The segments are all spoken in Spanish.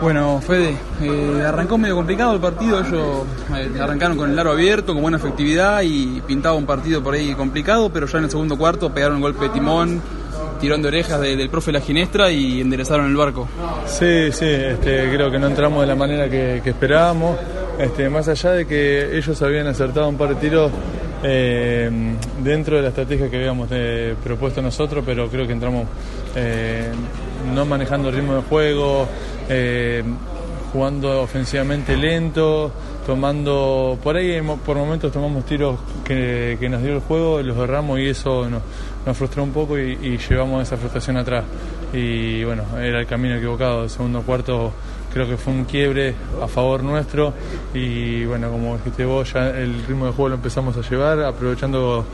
Bueno, Fede, eh, arrancó medio complicado el partido, ellos eh, arrancaron con el aro abierto, con buena efectividad y pintaba un partido por ahí complicado, pero ya en el segundo cuarto pegaron un golpe de timón, tirón de orejas del profe La Ginestra y enderezaron el barco. Sí, sí, este, creo que no entramos de la manera que, esperábamos, este, más allá de que ellos habían acertado un par de tiros eh, dentro de la estrategia que habíamos eh, propuesto nosotros, pero creo que entramos eh, no manejando el ritmo de juego, jugando ofensivamente lento, tomando, por ahí por momentos tomamos tiros que, nos dio el juego, los erramos y eso nos, nos frustró un poco y, y, llevamos esa frustración atrás. Y bueno, era el camino equivocado, el segundo cuarto creo que fue un quiebre a favor nuestro y bueno, como dijiste vos, ya el ritmo de juego lo empezamos a llevar, aprovechando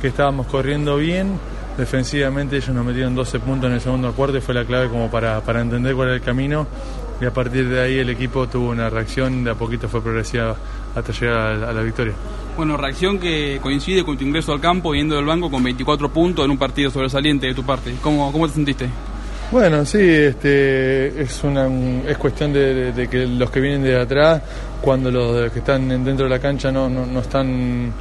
que estábamos corriendo bien. Defensivamente ellos nos metieron 12 puntos en el segundo cuarto y fue la clave como para, para entender cuál era el camino y a partir de ahí el equipo tuvo una reacción, de a poquito fue progresiva hasta llegar a la, victoria. Bueno, reacción que coincide con tu ingreso al campo yendo del banco con 24 puntos en un partido sobresaliente de tu parte. ¿Cómo, cómo te sentiste? Bueno, sí, este, es, una, es cuestión de, que los que vienen de atrás, cuando los que están dentro de la cancha no, no, no están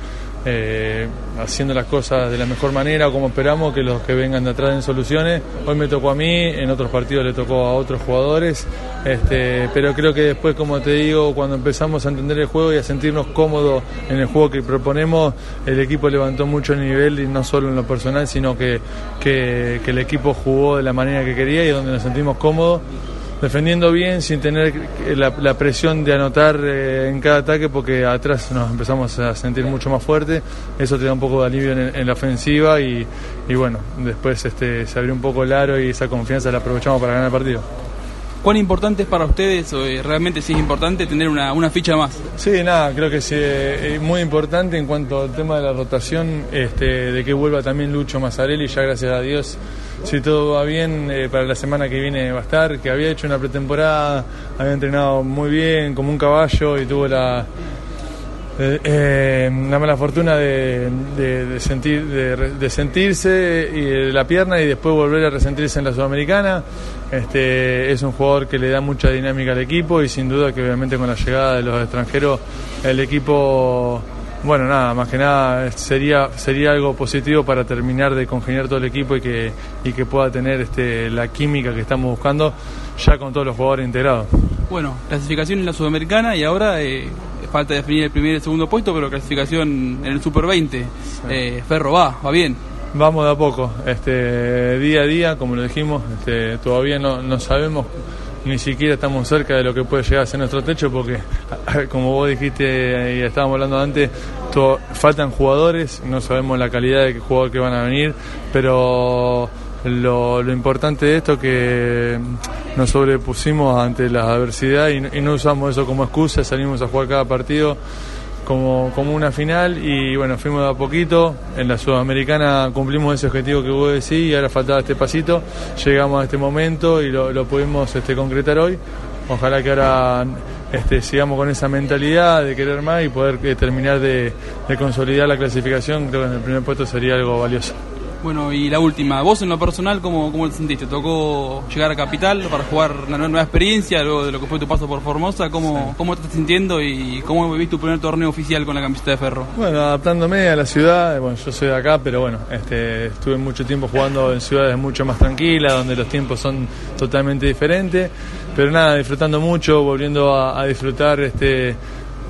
eh, haciendo las cosas de la mejor manera como esperamos que los que vengan de atrás den soluciones. Hoy me tocó a mí, en otros partidos le tocó a otros jugadores, este, pero creo que después, como te digo, cuando empezamos a entender el juego y a sentirnos cómodos en el juego que proponemos, el equipo levantó mucho el nivel y no solo en lo personal, sino que, que el equipo jugó de la manera que quería y donde nos sentimos cómodos defendiendo bien sin tener la, presión de anotar eh, en cada ataque porque atrás nos empezamos a sentir mucho más fuerte, eso te da un poco de alivio en, la ofensiva y, bueno, después este, se abrió un poco el aro y esa confianza la aprovechamos para ganar el partido. ¿Cuán importante es para ustedes, o eh, realmente sí es importante, tener una, ficha más? Sí, nada, creo que sí, es muy importante en cuanto al tema de la rotación, este, de que vuelva también Lucho Mazzarelli, ya gracias a Dios, si todo va bien, eh, para la semana que viene va a estar, que había hecho una pretemporada, había entrenado muy bien, como un caballo, y tuvo la, eh, eh, la mala fortuna de, sentir, de, sentirse y la pierna y después volver a resentirse en la Sudamericana. Este, es un jugador que le da mucha dinámica al equipo y sin duda que obviamente con la llegada de los extranjeros el equipo, bueno, nada, más que nada sería, sería algo positivo para terminar de congeniar todo el equipo y que, y que pueda tener este, la química que estamos buscando ya con todos los jugadores integrados. Bueno, clasificación en la Sudamericana y ahora... Eh falta definir el primer y el segundo puesto, pero clasificación en el Super 20. Eh, Ferro va, va bien. Vamos de a poco, este, día a día, como lo dijimos, este, todavía no, no sabemos ni siquiera estamos cerca de lo que puede llegar a ser nuestro techo porque, como vos dijiste y estábamos hablando antes, faltan jugadores, no sabemos la calidad de jugador que van a venir, pero lo, importante de esto es que nos sobrepusimos ante la adversidad y, no usamos eso como excusa, salimos a jugar cada partido como, como una final y bueno, fuimos de a poquito, en la Sudamericana cumplimos ese objetivo que vos decís y ahora faltaba este pasito, llegamos a este momento y lo, pudimos este, concretar hoy, ojalá que ahora este, sigamos con esa mentalidad de querer más y poder eh, terminar de, de consolidar la clasificación, creo que en el primer puesto sería algo valioso. Bueno, y la última, vos en lo personal, ¿cómo, cómo te sentiste? ¿Tocó llegar a Capital para jugar una nueva experiencia luego de lo que fue tu paso por Formosa? ¿Cómo, ¿cómo te estás sintiendo y cómo viviste tu primer torneo oficial con la camiseta de Ferro? Bueno, adaptándome a la ciudad, bueno, yo soy de acá, pero bueno, este, estuve mucho tiempo jugando en ciudades mucho más tranquilas, donde los tiempos son totalmente diferentes, pero nada, disfrutando mucho, volviendo a, a disfrutar este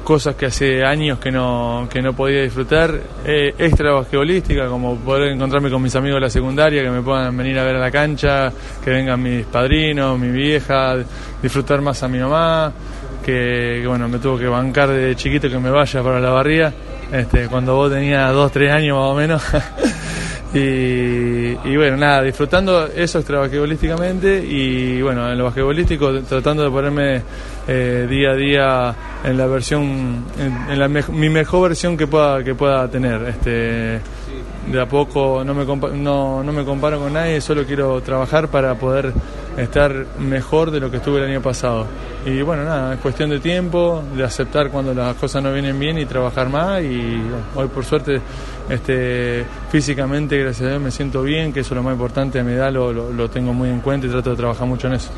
cosas que hace años que no, que no podía disfrutar, eh, extra basquetbolística, como poder encontrarme con mis amigos de la secundaria, que me puedan venir a ver a la cancha, que vengan mis padrinos, mi vieja, disfrutar más a mi mamá, que, bueno, me tuvo que bancar de chiquito que me vaya para la barría, este, cuando vos tenías dos, tres años más o menos. Y, bueno, nada, disfrutando eso extra basquetbolísticamente y bueno, en lo basquetbolístico tratando de ponerme eh, día a día en la versión, en, la mi mejor versión que pueda, que pueda tener. Este, de a poco no me, no, no me comparo con nadie, solo quiero trabajar para poder estar mejor de lo que estuve el año pasado. Y bueno, nada, es cuestión de tiempo, de aceptar cuando las cosas no vienen bien y trabajar más. Y hoy por suerte este, físicamente, gracias a Dios, me siento bien, que eso es lo más importante, me da, lo, lo tengo muy en cuenta y trato de trabajar mucho en eso.